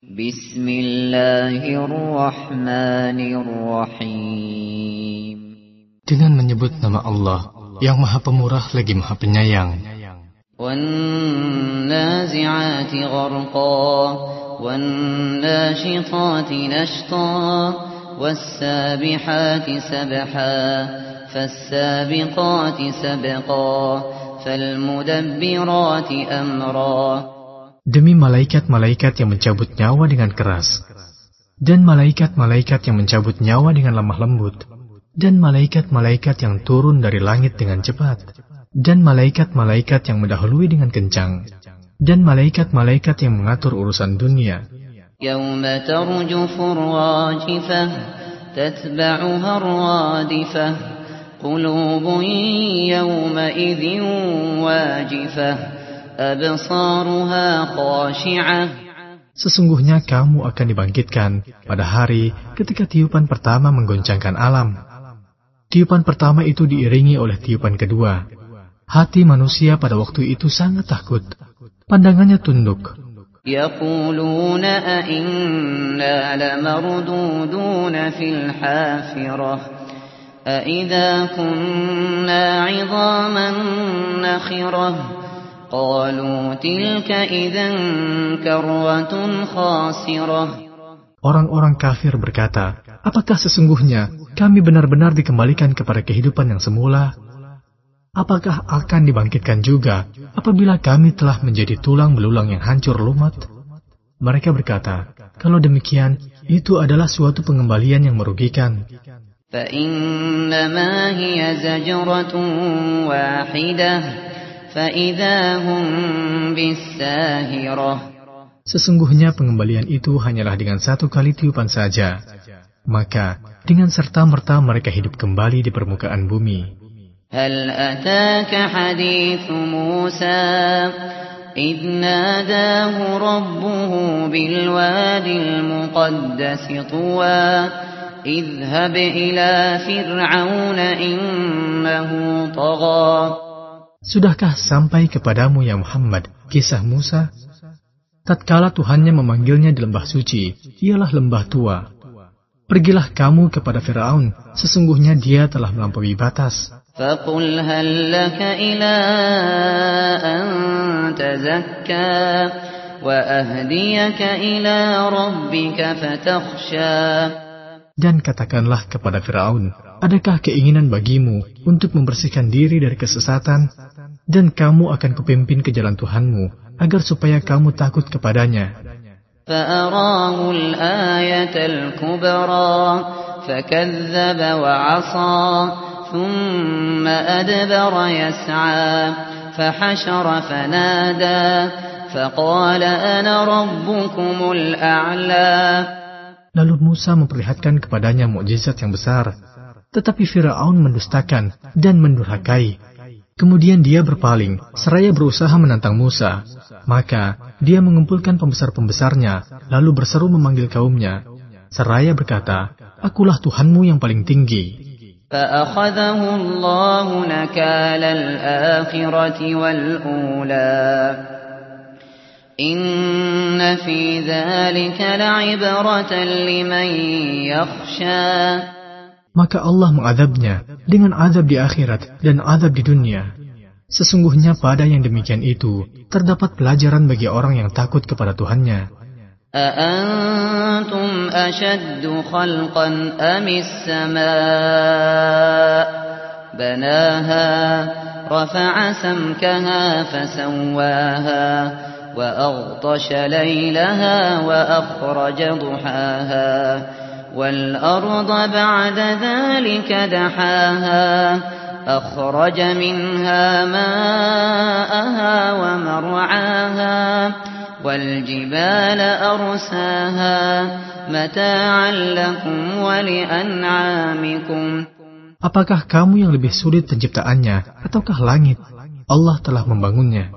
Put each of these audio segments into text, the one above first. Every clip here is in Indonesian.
بسم الله الرحمن الرحيم Dengan menyebut nama Allah yang maha pemurah lagi maha penyayang. والنازعات غرقا والناشطات نشطا والسابحات سبحا فالسابقات سبقا فالمدبرات أمرا Demi malaikat-malaikat yang mencabut nyawa dengan keras, dan malaikat-malaikat yang mencabut nyawa dengan lemah lembut, dan malaikat-malaikat yang turun dari langit dengan cepat, dan malaikat-malaikat yang mendahului dengan kencang, dan malaikat-malaikat yang mengatur urusan dunia. يوم ترجف الراجفة تتبعها الرادفة قلوب يومئذ واجفة أبصارها خاشعة Sesungguhnya kamu akan dibangkitkan pada hari ketika tiupan pertama menggoncangkan alam. Tiupan pertama itu diiringi oleh tiupan kedua. Hati manusia pada waktu itu sangat takut. Pandangannya tunduk. يقولون أئنا لمردودون في الحافرة أئذا كنا عظاما نخرة قالوا تلك إذا كروة خاسرة Orang-orang kafir berkata, apakah sesungguhnya kami benar-benar dikembalikan kepada kehidupan yang semula? Apakah akan dibangkitkan juga apabila kami telah menjadi tulang belulang yang hancur lumat? Mereka berkata, kalau demikian, itu adalah suatu pengembalian yang merugikan. فإنما هي زجرة واحدة فإذا هم بالساهرة Sesungguhnya pengembalian itu hanyalah dengan satu kali tiupan saja. Maka, dengan serta-merta mereka hidup kembali di permukaan bumi. هل أتاك حديث موسى إذ ناداه ربه بالواد المقدس طوى اذهب إلى فرعون إنه طغى Sudahkah sampai kepadamu ya Muhammad kisah Musa? Tatkala Tuhannya memanggilnya di lembah suci, ialah lembah tua. Pergilah kamu kepada Firaun, sesungguhnya dia telah melampaui batas. فقل هل لك إلى أن تزكى وأهديك إلى ربك فتخشى Dan katakanlah kepada Firaun, adakah keinginan bagimu untuk membersihkan diri dari kesesatan? Dan kamu akan kupimpin ke jalan Tuhanmu, agar supaya kamu takut kepadanya. فأراه الآية الكبرى فكذب وعصى ثم أدبر يسعى فحشر فنادى فقال أنا ربكم الأعلى Lalu Musa memperlihatkan kepadanya mukjizat yang besar. Tetapi Firaun mendustakan dan mendurhakai. Kemudian dia berpaling, seraya berusaha menantang Musa. Maka dia mengumpulkan pembesar-pembesarnya, lalu berseru memanggil kaumnya. Seraya berkata, Akulah Tuhanmu yang paling tinggi. فأخذه الله نكال الآخرة والأولى إن في ذلك لعبرة لمن يخشى Maka Allah mengadabnya dengan azab di akhirat dan azab di dunia. Sesungguhnya pada yang demikian itu, terdapat pelajaran bagi orang yang takut kepada Tuhannya. أأنتم أشد خلقا أم السماء بناها رفع سمكها فسواها وأغطش ليلها وأخرج ضحاها والأرض بعد ذلك دحاها أخرج منها ماءها ومرعاها والجبال أرساها متاعا لكم ولأنعامكم Apakah kamu yang lebih sulit penciptaannya, ataukah langit? Allah telah membangunnya.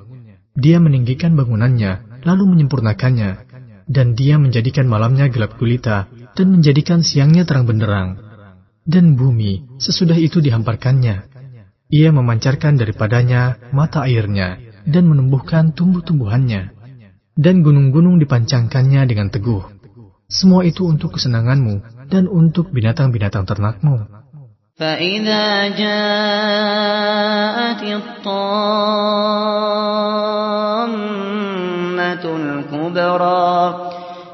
Dia meninggikan bangunannya, lalu menyempurnakannya. Dan dia menjadikan malamnya gelap gulita, dan menjadikan siangnya terang benderang, dan bumi sesudah itu dihamparkannya. Ia memancarkan daripadanya mata airnya dan menumbuhkan tumbuh-tumbuhannya, dan gunung-gunung dipancangkannya dengan teguh. Semua itu untuk kesenanganmu dan untuk binatang-binatang ternakmu.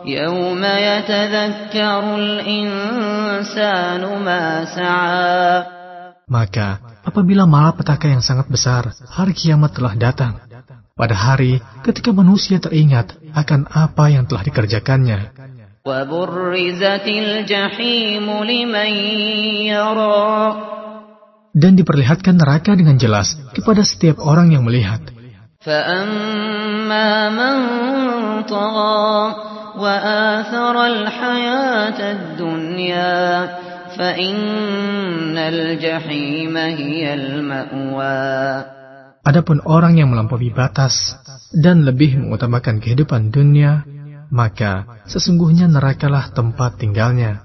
يَوْمَ يَتَذَكَّرُ الْإِنسَانُ مَا سَعَى Maka, apabila malapetaka yang sangat besar, hari kiamat telah datang. Pada hari ketika manusia teringat akan apa yang telah dikerjakannya. وَبُرِّزَتِ الْجَحِيمُ لِمَنْ يَرَى Dan diperlihatkan neraka dengan jelas kepada setiap orang yang melihat. وَآثَرَ الْحَيَاةَ الدُّنْيَا فَإِنَّ الْجَحِيمَ هِيَ الْمَأْوَى Adapun orang yang melampaui batas dan lebih mengutamakan kehidupan dunia, maka sesungguhnya nerakalah tempat tinggalnya.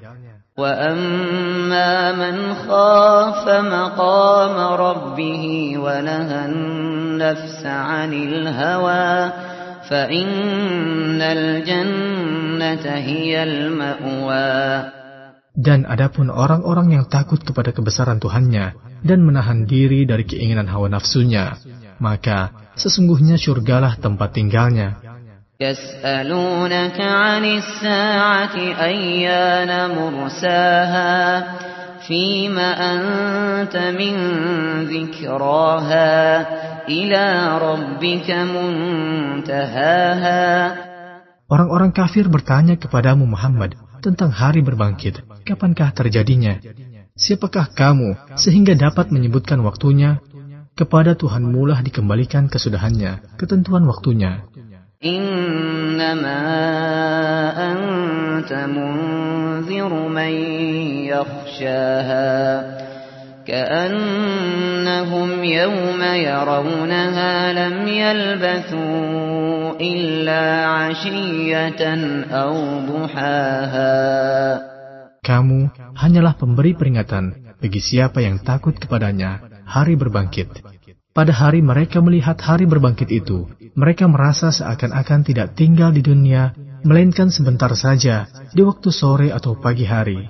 وَأَمَّا مَنْ خَافَ مَقَامَ رَبِّهِ وَنَهَى النَّفْسَ عَنِ الْهَوَى فَإِنَّ الْجَنَّةَ هِيَ الْمَأْوَى Dan adapun orang-orang yang takut kepada kebesaran Tuhannya dan menahan diri dari keinginan hawa nafsunya, maka sesungguhnya surgalah tempat tinggalnya. يسألونك عن الساعة أيان مرساها فيم أنت من ذكراها إلى ربك منتهاها Orang-orang kafir bertanya kepadamu Muhammad tentang hari berbangkit. Kapankah terjadinya? Siapakah kamu sehingga dapat menyebutkan waktunya? Kepada Tuhan mulah dikembalikan kesudahannya, ketentuan waktunya. إنما أنت منذر من يخشاها كأنهم يوم يرونها لم يلبثوا إلا عشية أو ضحاها Kamu hanyalah pemberi peringatan bagi siapa yang takut kepadanya hari berbangkit. Pada hari mereka melihat hari berbangkit itu, mereka merasa seakan-akan tidak tinggal di dunia, melainkan sebentar saja di waktu sore atau pagi hari.